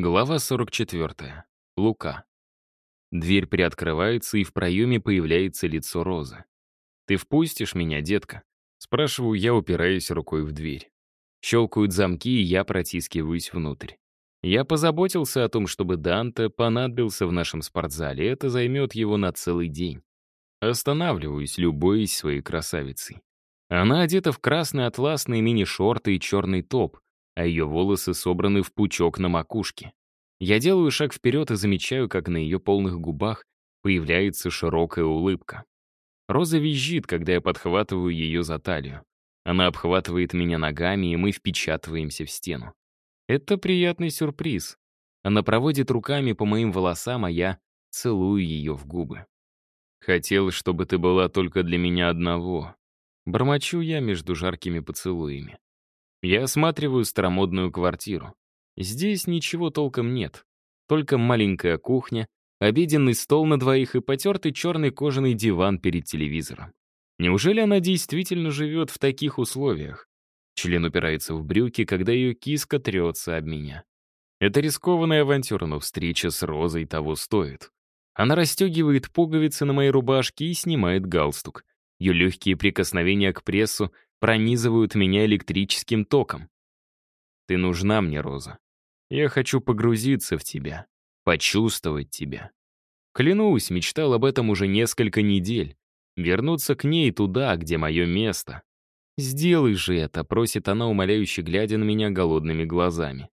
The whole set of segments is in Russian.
Глава 44. Лука. Дверь приоткрывается, и в проеме появляется лицо Розы. «Ты впустишь меня, детка?» Спрашиваю я, упираясь рукой в дверь. Щелкают замки, и я протискиваюсь внутрь. Я позаботился о том, чтобы Данте понадобился в нашем спортзале, это займет его на целый день. Останавливаюсь, любуясь своей красавицей. Она одета в красные атласные мини-шорты и черный топ, а ее волосы собраны в пучок на макушке. Я делаю шаг вперед и замечаю, как на ее полных губах появляется широкая улыбка. Роза визжит, когда я подхватываю ее за талию. Она обхватывает меня ногами, и мы впечатываемся в стену. Это приятный сюрприз. Она проводит руками по моим волосам, а я целую ее в губы. Хотел, чтобы ты была только для меня одного. Бормочу я между жаркими поцелуями. Я осматриваю старомодную квартиру. Здесь ничего толком нет. Только маленькая кухня, обеденный стол на двоих и потертый черный кожаный диван перед телевизором. Неужели она действительно живет в таких условиях? Член упирается в брюки, когда ее киска трется об меня. Это рискованная авантюра, но встреча с Розой того стоит. Она расстегивает пуговицы на моей рубашке и снимает галстук. Ее легкие прикосновения к прессу пронизывают меня электрическим током. Ты нужна мне, Роза. Я хочу погрузиться в тебя, почувствовать тебя. Клянусь, мечтал об этом уже несколько недель. Вернуться к ней туда, где мое место. «Сделай же это», — просит она, умоляюще глядя на меня голодными глазами.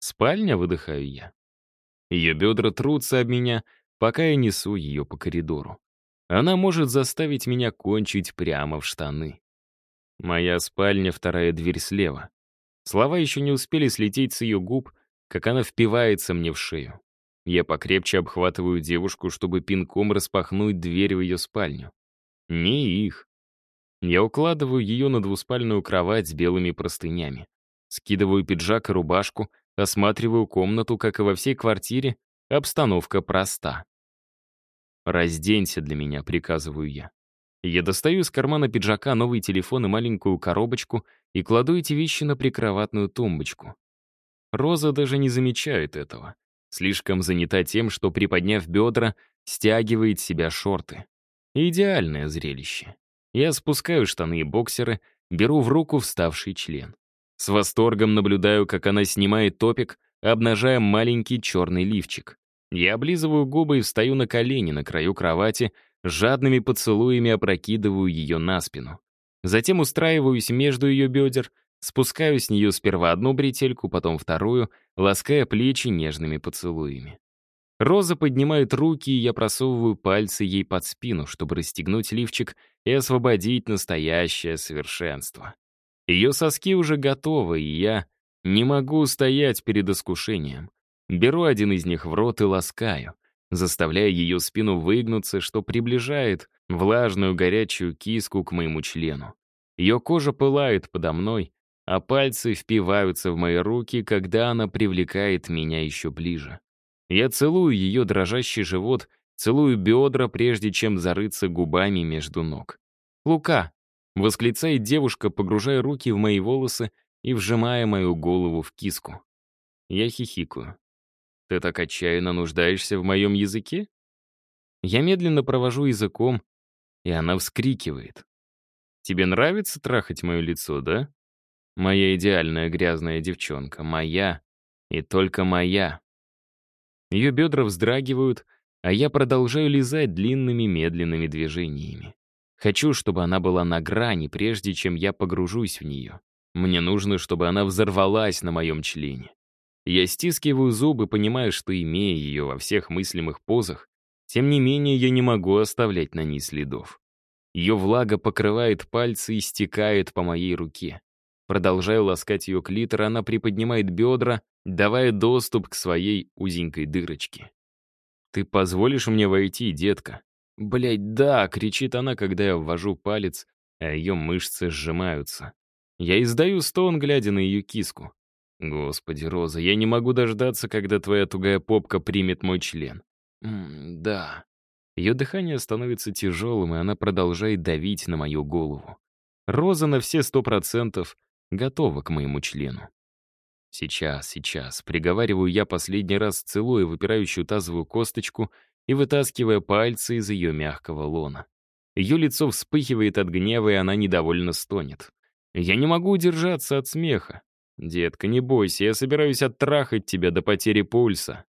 «Спальня?» — выдыхаю я. Ее бедра трутся об меня, пока я несу ее по коридору. Она может заставить меня кончить прямо в штаны. Моя спальня, вторая дверь слева. Слова еще не успели слететь с ее губ, как она впивается мне в шею. Я покрепче обхватываю девушку, чтобы пинком распахнуть дверь в ее спальню. Не их. Я укладываю ее на двуспальную кровать с белыми простынями. Скидываю пиджак и рубашку, осматриваю комнату, как и во всей квартире, обстановка проста. «Разденься для меня», — приказываю я. Я достаю из кармана пиджака новый телефон и маленькую коробочку и кладу эти вещи на прикроватную тумбочку. Роза даже не замечает этого. Слишком занята тем, что, приподняв бедра, стягивает себя шорты. Идеальное зрелище. Я спускаю штаны и боксеры, беру в руку вставший член. С восторгом наблюдаю, как она снимает топик, обнажая маленький черный лифчик. Я облизываю губы и встаю на колени на краю кровати, жадными поцелуями опрокидываю ее на спину. Затем устраиваюсь между ее бедер, спускаю с нее сперва одну бретельку, потом вторую, лаская плечи нежными поцелуями. Роза поднимает руки, и я просовываю пальцы ей под спину, чтобы расстегнуть лифчик и освободить настоящее совершенство. Ее соски уже готовы, и я не могу стоять перед искушением. Беру один из них в рот и ласкаю — заставляя ее спину выгнуться, что приближает влажную горячую киску к моему члену. Ее кожа пылает подо мной, а пальцы впиваются в мои руки, когда она привлекает меня еще ближе. Я целую ее дрожащий живот, целую бедра, прежде чем зарыться губами между ног. «Лука!» — восклицает девушка, погружая руки в мои волосы и вжимая мою голову в киску. Я хихикаю. Ты так отчаянно нуждаешься в моем языке? Я медленно провожу языком, и она вскрикивает. Тебе нравится трахать мое лицо, да? Моя идеальная грязная девчонка, моя и только моя. Ее бедра вздрагивают, а я продолжаю лизать длинными медленными движениями. Хочу, чтобы она была на грани, прежде чем я погружусь в нее. Мне нужно, чтобы она взорвалась на моем члене. Я стискиваю зубы, понимая, что, имея ее во всех мыслимых позах, тем не менее я не могу оставлять на ней следов. Ее влага покрывает пальцы и стекает по моей руке. Продолжаю ласкать ее клитор, она приподнимает бедра, давая доступ к своей узенькой дырочке. «Ты позволишь мне войти, детка?» «Блядь, да!» — кричит она, когда я ввожу палец, а ее мышцы сжимаются. Я издаю стон, глядя на ее киску. Господи, Роза, я не могу дождаться, когда твоя тугая попка примет мой член. М да. Ее дыхание становится тяжелым, и она продолжает давить на мою голову. Роза на все сто процентов готова к моему члену. Сейчас, сейчас, приговариваю я последний раз, целуя выпирающую тазовую косточку и вытаскивая пальцы из ее мягкого лона. Ее лицо вспыхивает от гнева, и она недовольно стонет. Я не могу удержаться от смеха. «Детка, не бойся, я собираюсь оттрахать тебя до потери пульса.